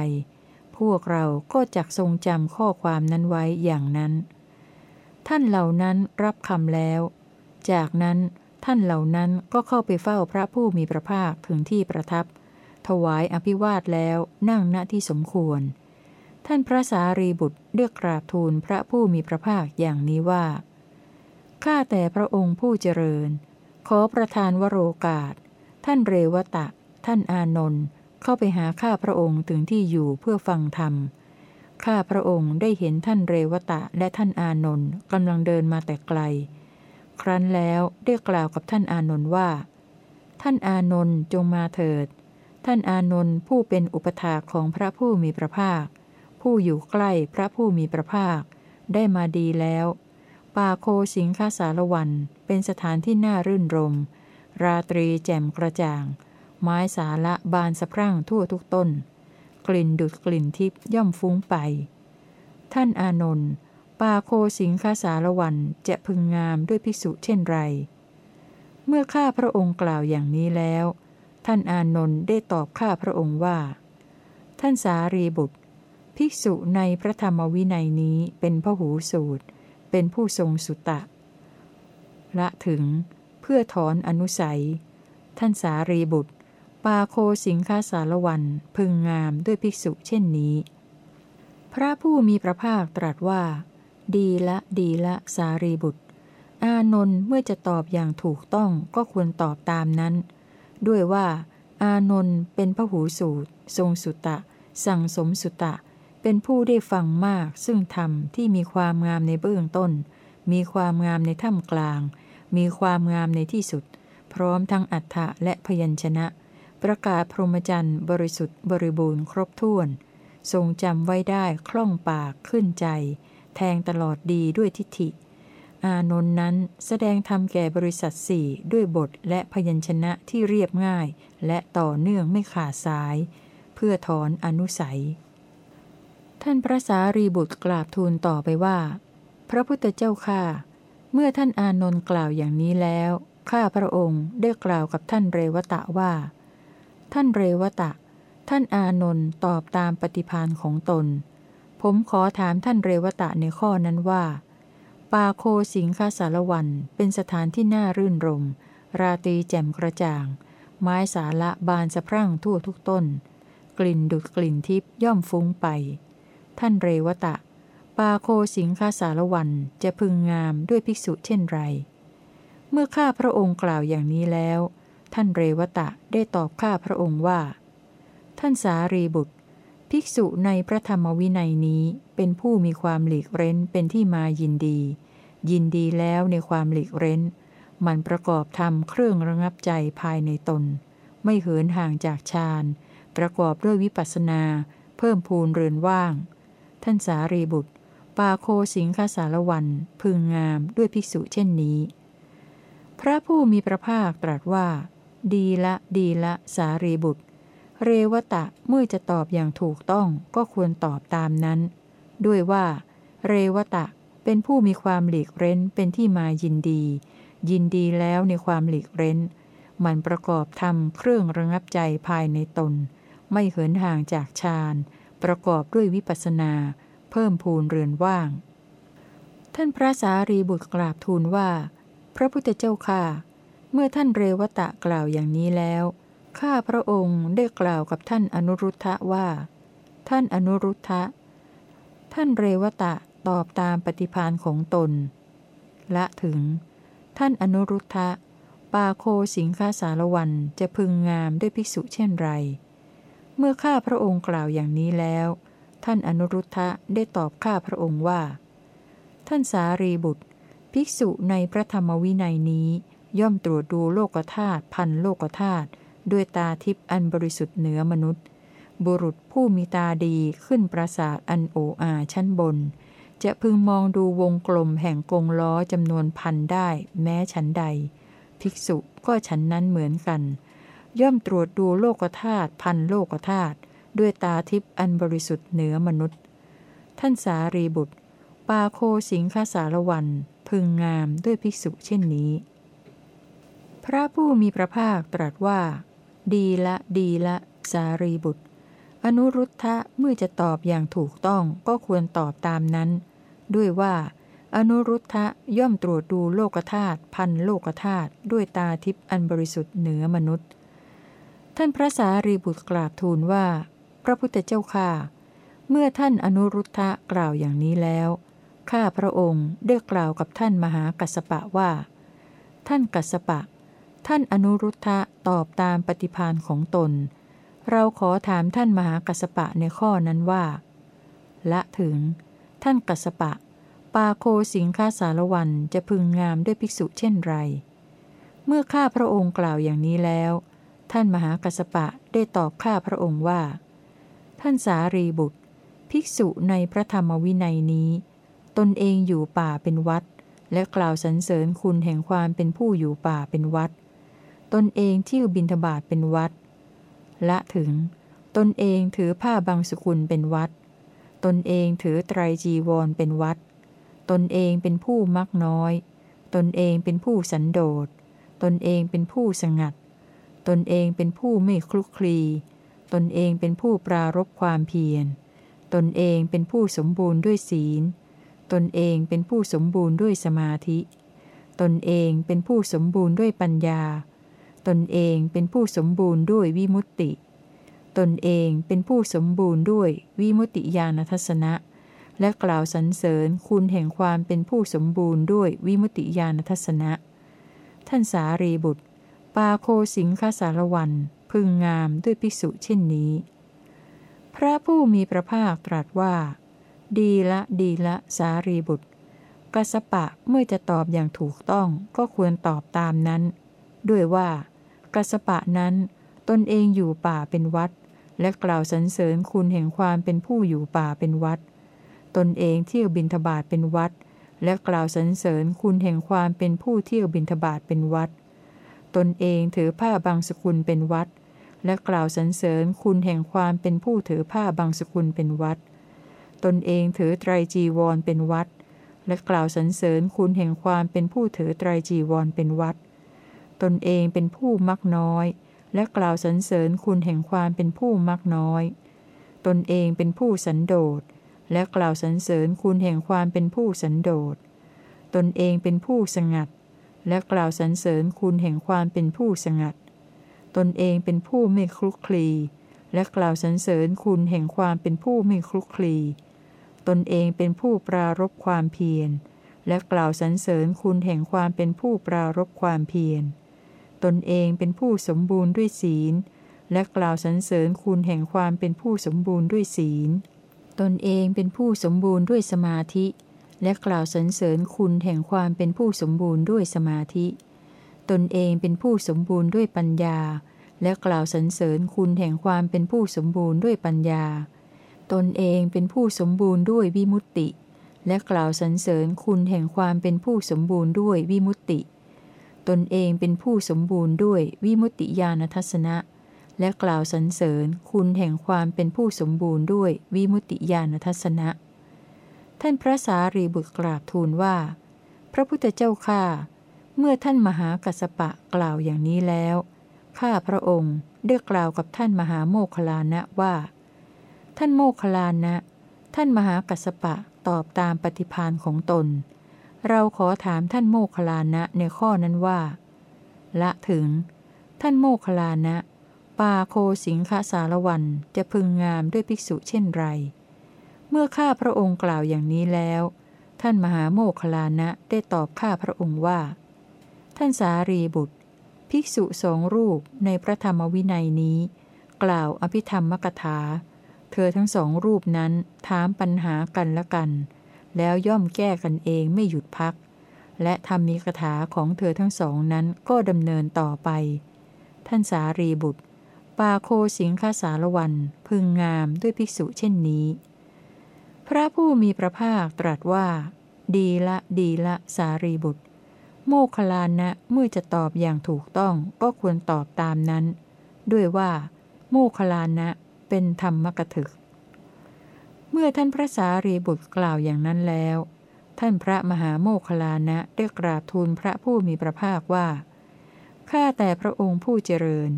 พวกเราก็จะทรงจำข้อความนั้นไว้อย่างนั้น ท่านเหล่านั้นรับคำแล้ว จากนั้นท่านเหล่านั้นก็เข้าไปเฝ้าพระผู้มีพระภาคถึงที่ประทับ ถวายอภิวาทแล้วนั่งณที่สมควร ท่านพระสารีบุตรเลือกกราบทูลพระผู้มีพระภาคอย่างนี้ว่า ข้าแต่พระองค์ผู้เจริญ ขอประทานวโรกาส ท่านเรวตะ ท่านอานนท์ เข้าไปหาข้าพระองค์ถึงที่อยู่เพื่อฟังธรรม ข้าพระองค์ได้เห็นท่านเรวตะและท่านอานนท์กำลังเดินมาแต่ไกล ครั้นแล้วได้กล่าวกับท่านอานนท์ว่า ท่านอานนท์จงมาเถิด ท่านอานนท์ผู้เป็นอุปถาของพระผู้มีพระภาค ผู้อยู่ใกล้พระผู้มีพระภาค ได้มาดีแล้ว ป่าโคสิงคาสารวันเป็นสถานที่น่ารื่นรม ราตรีแจ่มกระจ่าง ไม้สาละบานสะพรั่งทั่วทุกต้น กลิ่นดุดกลิ่นทิพย่อมฟุ้งไป ท่านอานนท์ป่าโคสิงคาสารวันจะพึงงามด้วยภิกษุเช่นไร เมื่อข้าพระองค์กล่าวอย่างนี้แล้ว ท่านอานนท์ได้ตอบข้าพระองค์ว่า ท่านสารีบุตร ภิกษุในพระธรรมวินัยนี้เป็นพหูสูตร เป็นผู้ทรงสุตะ ละถึงเพื่อถอนอนุสัย ท่านสารีบุตร ปาโคสิงคาสารวันพึงงามด้วยภิกษุเช่นนี้ พระผู้มีพระภาคตรัสว่า ดีละดีละสารีบุตร อานนท์เมื่อจะตอบอย่างถูกต้องก็ควรตอบตามนั้น ด้วยว่า อานนท์เป็นพระหูสูตร ทรงสุตะ สั่งสมสุตะ เป็นผู้ได้ฟังมากซึ่งธรรมที่มีความงามในเบื้องต้น มีความงามในท่ามกลาง มีความงามในที่สุด พร้อมทั้งอัฏฐะและพยัญชนะ ประกาศพรหมจรรย์บริสุทธิ์บริบูรณ์ครบถ้วน ทรงจำไว้ได้คล่องปากขึ้นใจ แทงตลอดดีด้วยทิฏฐิ อานนท์นั้นแสดงธรรมแก่บริษัทสี่ด้วยบทและพยัญชนะที่เรียบง่าย และต่อเนื่องไม่ขาดสาย เพื่อถอนอนุสัย ท่านพระสารีบุตรกราบทูลต่อไปว่า พระพุทธเจ้าข้าเมื่อท่านอานนท์กล่าวอย่างนี้แล้วข้าพระองค์ได้กล่าวกับท่านเรวตะว่า ท่านเรวตะ ท่านอานนท์ตอบตามปฏิพานของตน ผมขอถามท่านเรวตะในข้อนั้นว่าปาโคสิงคาสารวันเป็นสถานที่น่ารื่นรม ราตรีแจ่มกระจ่าง ไม้สาละบานสะพรั่งทั่วทุกต้น กลิ่นดุดกลิ่นทิพย่อมฟุ้งไป ท่านเรวตะปาโคสิงคาสารวันจะพึงงามด้วยภิกษุเช่นไร เมื่อข้าพระองค์กล่าวอย่างนี้แล้ว ท่านเรวตะได้ตอบข้าพระองค์ว่า ท่านสารีบุตร ภิกษุในพระธรรมวินัยนี้เป็นผู้มีความหลีกเร้นเป็นที่มายินดี ยินดีแล้วในความหลีกเร้น มันประกอบทำเครื่องระงับใจภายในตน ไม่เหินห่างจากฌานประกอบด้วยวิปัสนา เพิ่มพูนเรือนว่าง ท่านสารีบุตร ปาโคสิงคาสารวัน พึงงามด้วยภิกษุเช่นนี้ พระผู้มีพระภาคตรัสว่า ดีละดีละสารีบุตร เรวตะเมื่อจะตอบอย่างถูกต้องก็ควรตอบตามนั้น ด้วยว่า เรวตะเป็นผู้มีความหลีกเร้นเป็นที่มายินดี ยินดีแล้วในความหลีกเร้น มันประกอบทำเครื่องระงับใจภายในตน ไม่เหินห่างจากฌานประกอบด้วยวิปัสนา เพิ่มพูนเรือนว่าง ท่านพระสารีบุตรกราบทูลว่า พระพุทธเจ้าค่ะ เมื่อท่านเรวตะกล่าวอย่างนี้แล้ว ข้าพระองค์ได้กล่าวกับท่านอนุรุทธะว่า ท่านอนุรุทธะ ท่านเรวตะตอบตามปฏิพานของตน ละถึง ท่านอนุรุทธะ ปาโคสิงคาสารวันจะพึงงามด้วยภิกษุเช่นไร เมื่อข้าพระองค์กล่าวอย่างนี้แล้ว ท่านอนุรุทธะได้ตอบข้าพระองค์ว่า ท่านสารีบุตร ภิกษุในพระธรรมวินัยนี้ ย่อมตรวจดูโลกธาตุพันโลกธาตุด้วยตาทิพย์อันบริสุทธิ์เหนือมนุษย์ บุรุษผู้มีตาดีขึ้นปราสาทอันโออาชั้นบน จะพึงมองดูวงกลมแห่งกงล้อจำนวนพันได้แม้ฉันใด ภิกษุก็ฉันนั้นเหมือนกัน ย่อมตรวจดูโลกธาตุพันโลกธาตุด้วยตาทิพย์อันบริสุทธิ์เหนือมนุษย์ ท่านสารีบุตร ปาโคสิงคาสารวัน พึงงามด้วยภิกษุเช่นนี้ ระผู้มีพระภาคตรัสว่า ดีละดีละ สารีบุตร อนุรุทธะเมื่อจะตอบอย่างถูกต้องก็ควรตอบตามนั้น ด้วยว่า อนุรุทธะย่อมตรวจดูโลกธาตุพันโลกธาตุด้วยตาทิพย์อันบริสุทธิ์เหนือมนุษย์ ท่านพระสารีบุตรกราบทูลว่า พระพุทธเจ้าข้าเมื่อท่านอนุรุทธะกล่าวอย่างนี้แล้ว ข้าพระองค์ได้กล่าวกับท่านมหากัสปะว่า ท่านกัสปะ ท่านอนุรุทธะตอบตามปฏิพานของตน เราขอถามท่านมหากัสปะในข้อนั้นว่า ละถึง ท่านกัสปะ ปาโคสิงคาสารวันจะพึงงามด้วยภิกษุเช่นไร เมื่อข้าพระองค์กล่าวอย่างนี้แล้ว ท่านมหากัสปะได้ตอบข้าพระองค์ว่า ท่านสารีบุตร ภิกษุในพระธรรมวินัยนี้ ตนเองอยู่ป่าเป็นวัดและกล่าวสรรเสริญคุณแห่งความเป็นผู้อยู่ป่าเป็นวัด ตนเองที่บินทบาทเป็นวัด ละถึง ตนเองถือผ้าบางสกุลเป็นวัด ตนเองถือไตรจีวรเป็นวัด ตนเองเป็นผู้มักน้อย ตนเองเป็นผู้สันโดษ ตนเองเป็นผู้สงัด ตนเองเป็นผู้ไม่คลุกคลี ตนเองเป็นผู้ปรารบความเพียร ตนเองเป็นผู้สมบูรณ์ด้วยศีล ตนเองเป็นผู้สมบูรณ์ด้วยสมาธิ ตนเองเป็นผู้สมบูรณ์ด้วยปัญญา ตนเองเป็นผู้สมบูรณ์ด้วยวิมุตติ ตนเองเป็นผู้สมบูรณ์ด้วยวิมุตติญาณทัศนะ และกล่าวสรรเสริญคุณแห่งความเป็นผู้สมบูรณ์ด้วยวิมุตติญาณทัศนะ ท่านสารีบุตร ปาโคสิงคสารวัน พึงงามด้วยภิกษุเช่นนี้ พระผู้มีพระภาคตรัสว่า ดีละดีละสารีบุตรกัสปะเมื่อจะตอบอย่างถูกต้องก็ควรตอบตามนั้น ด้วยว่า กัสปะนั้น ตนเองอยู่ป่าเป็นวัด และกล่าวสรรเสริญคุณแห่งความเป็นผู้อยู่ป่าเป็นวัด ตนเองเที่ยวบินทบาทเป็นวัด และกล่าวสรรเสริญคุณแห่งความเป็นผู้เที่ยวบินทบาทเป็นวัด ตนเองถือผ้าบางสกุลเป็นวัด และกล่าวสรรเสริญคุณแห่งความเป็นผู้ถือผ้าบางสกุลเป็นวัด ตนเองถือไตรจีวรเป็นวัด และกล่าวสรรเสริญคุณแห่งความเป็นผู้ถือไตรจีวรเป็นวัด ตนเองเป็นผู้มักน้อย และกล่าวสรรเสริญคุณแห่งความเป็นผู้มักน้อย ตนเองเป็นผู้สันโดษ และกล่าวสรรเสริญคุณแห่งความเป็นผู้สันโดษ ตนเองเป็นผู้สงัด และกล่าวสรรเสริญคุณแห่งความเป็นผู้สงัด ตนเองเป็นผู้ไม่คลุกคลี และกล่าวสรรเสริญคุณแห่งความเป็นผู้ไม่คลุกคลี ตนเองเป็นผู้ปรารบความเพียรและกล่าวสรรเสริญคุณแห่งความเป็นผู้ปรารบความเพียร ตนเองเป็นผู้สมบูรณ์ด้วยศีล และกล่าวสรรเสริญคุณแห่งความเป็นผู้สมบูรณ์ด้วยศีล ตนเองเป็นผู้สมบูรณ์ด้วยสมาธิ และกล่าวสรรเสริญคุณแห่งความเป็นผู้สมบูรณ์ด้วยสมาธิ ตนเองเป็นผู้สมบูรณ์ด้วยปัญญา และกล่าวสรรเสริญคุณแห่งความเป็นผู้สมบูรณ์ด้วยปัญญา ตนเองเป็นผู้สมบูรณ์ด้วยวิมุตติ และกล่าวสรรเสริญคุณแห่งความเป็นผู้สมบูรณ์ด้วยวิมุตติ ตนเองเป็นผู้สมบูรณ์ด้วยวิมุตติญาณทัศนะ และกล่าวสรรเสริญคุณแห่งความเป็นผู้สมบูรณ์ด้วยวิมุตติญาณทัศนะ ท่านพระสารีบุตรกราบทูลว่า พระพุทธเจ้าข้าเมื่อท่านมหากัสปะกล่าวอย่างนี้แล้วข้าพระองค์ได้กล่าวกับท่านมหาโมคลานะว่า ท่านโมคลานะ ท่านมหากัสปะตอบตามปฏิพานของตน เราขอถามท่านโมคลานะในข้อนั้นว่า ละถึง ท่านโมคลานะป่าโคสิงคสารวันจะพึงงามด้วยภิกษุเช่นไร เมื่อข้าพระองค์กล่าวอย่างนี้แล้ว ท่านมหาโมคคลานะได้ตอบข้าพระองค์ว่า ท่านสารีบุตร ภิกษุสองรูปในพระธรรมวินัยนี้ กล่าวอภิธรรมกถา เธอทั้งสองรูปนั้นถามปัญหากันละกัน แล้วย่อมแก้กันเองไม่หยุดพัก และธรรมีกถาของเธอทั้งสองนั้นก็ดำเนินต่อไป ท่านสารีบุตร ปาโคสิงคาสารวัน พึงงามด้วยภิกษุเช่นนี้ พระผู้มีพระภาคตรัสว่า ดีละดีละสารีบุตร โมคลานะเมื่อจะตอบอย่างถูกต้องก็ควรตอบตามนั้น ด้วยว่า โมคคลานะเป็นธรรมกถึก เมื่อท่านพระสารีบุตรกล่าวอย่างนั้นแล้ว ท่านพระมหาโมคลานะได้กราบทูลพระผู้มีพระภาคว่า ข้าแต่พระองค์ผู้เจริญ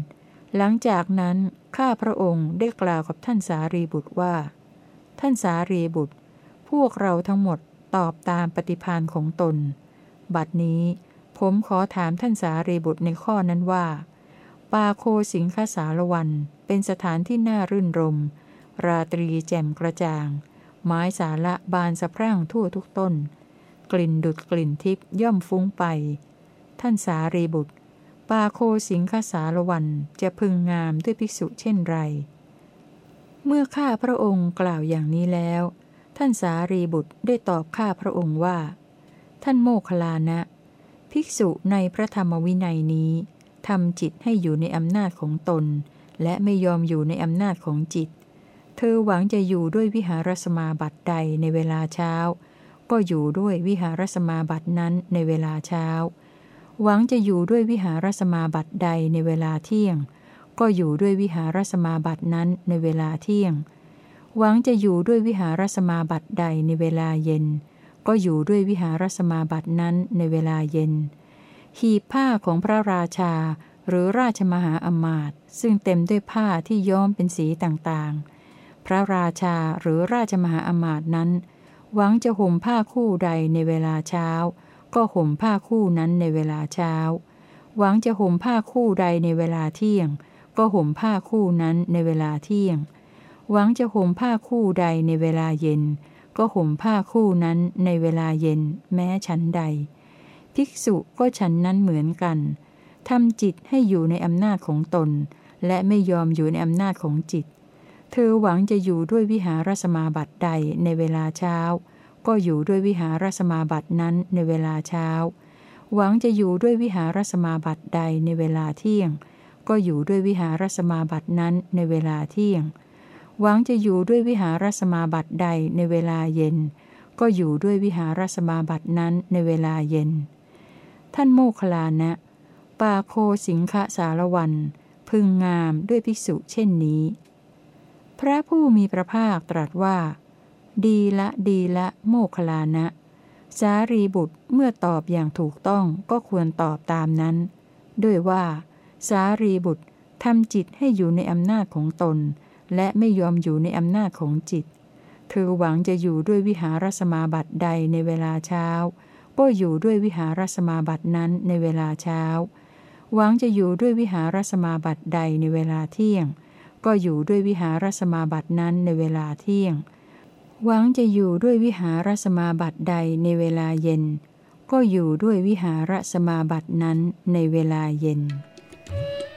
หลังจากนั้นข้าพระองค์ได้กล่าวกับท่านสารีบุตรว่า ท่านสารีบุตร พวกเราทั้งหมดตอบตามปฏิพานของตน บัดนี้ผมขอถามท่านสารีบุตรในข้อนั้นว่า ปาโคสิงคสารวันเป็นสถานที่น่ารื่นรม ราตรีแจ่มกระจ่าง ไม้สาละบานสะพรั่งทั่วทุกต้น กลิ่นดุดกลิ่นทิพย์ย่อมฟุ้งไป ท่านสารีบุตร ปาโคสิงคสารวันจะพึงงามด้วยภิกษุเช่นไร เมื่อข้าพระองค์กล่าวอย่างนี้แล้ว ท่านสารีบุตรได้ตอบข้าพระองค์ว่า ท่านโมคลานะ ภิกษุในพระธรรมวินัยนี้ทำจิตให้อยู่ในอำนาจของตน และไม่ยอมอยู่ในอำนาจของจิต เธอหวังจะอยู่ด้วยวิหารสมาบัติใดในเวลาเช้า ก็อยู่ด้วยวิหารสมาบัตินั้นในเวลาเช้า หวังจะอยู่ด้วยวิหารสมาบัติใดในเวลาเที่ยง ก็อยู่ด้วยวิหารสมาบัตินั้นในเวลาเที่ยง หวังจะอยู่ด้วยวิหารสมาบัติใดในเวลาเย็น ก็อยู่ด้วยวิหารสมาบัตินั้นในเวลาเย็น หีบผ้าของพระราชาหรือราชมหาอมาตย์ซึ่งเต็มด้วยผ้าที่ย้อมเป็นสีต่างๆ ระราชาหรือราชมหาอมาตย์นั้น หวังจะห่มผ้าคู่ใดในเวลาเช้า ก็ห่มผ้าคู่นั้นในเวลาเช้า หวังจะห่มผ้าคู่ใดในเวลาเที่ยง ก็ห่มผ้าคู่นั้นในเวลาเที่ยง หวังจะห่มผ้าคู่ใดในเวลาเย็น ก็ห่มผ้าคู่นั้นในเวลาเย็น แม้ฉันใด ภิกษุก็ฉันนั้นเหมือนกันทำจิตให้อยู่ในอำนาจของตน และไม่ยอมอยู่ในอำนาจของจิต เธอหวังจะอยู่ด้วยวิหารสมาบัติใดในเวลาเช้า ก็อยู่ด้วยวิหารสมาบัตินั้นในเวลาเช้า หวังจะอยู่ด้วยวิหารสมาบัติใดในเวลาเที่ยง ก็อยู่ด้วยวิหารสมาบัตินั้นในเวลาเที่ยง หวังจะอยู่ด้วยวิหารสมาบัติใดในเวลาเย็น ก็อยู่ด้วยวิหารสมาบัตินั้นในเวลาเย็น ท่านโมคลานะปาโคสิงคสารวัน พึงงามด้วยภิกษุเช่นนี้ พระผู้มีพระภาคตรัสว่า ดีละดีละโมคลานะ สารีบุตรเมื่อตอบอย่างถูกต้องก็ควรตอบตามนั้น ด้วยว่า สารีบุตรทำจิตให้อยู่ในอำนาจของตน และไม่ยอมอยู่ในอำนาจของจิต เธอหวังจะอยู่ด้วยวิหารสมาบัติใดในเวลาเช้า ก็อยู่ด้วยวิหารสมาบัตินั้นในเวลาเช้า หวังจะอยู่ด้วยวิหารสมาบัติใดในเวลาเที่ยง ก็อยู่ด้วยวิหารสมาบัตินั้นในเวลาเที่ยง หวังจะอยู่ด้วยวิหารสมาบัติใดในเวลาเย็น ก็อยู่ด้วยวิหารสมาบัตินั้นในเวลาเย็น Thank you.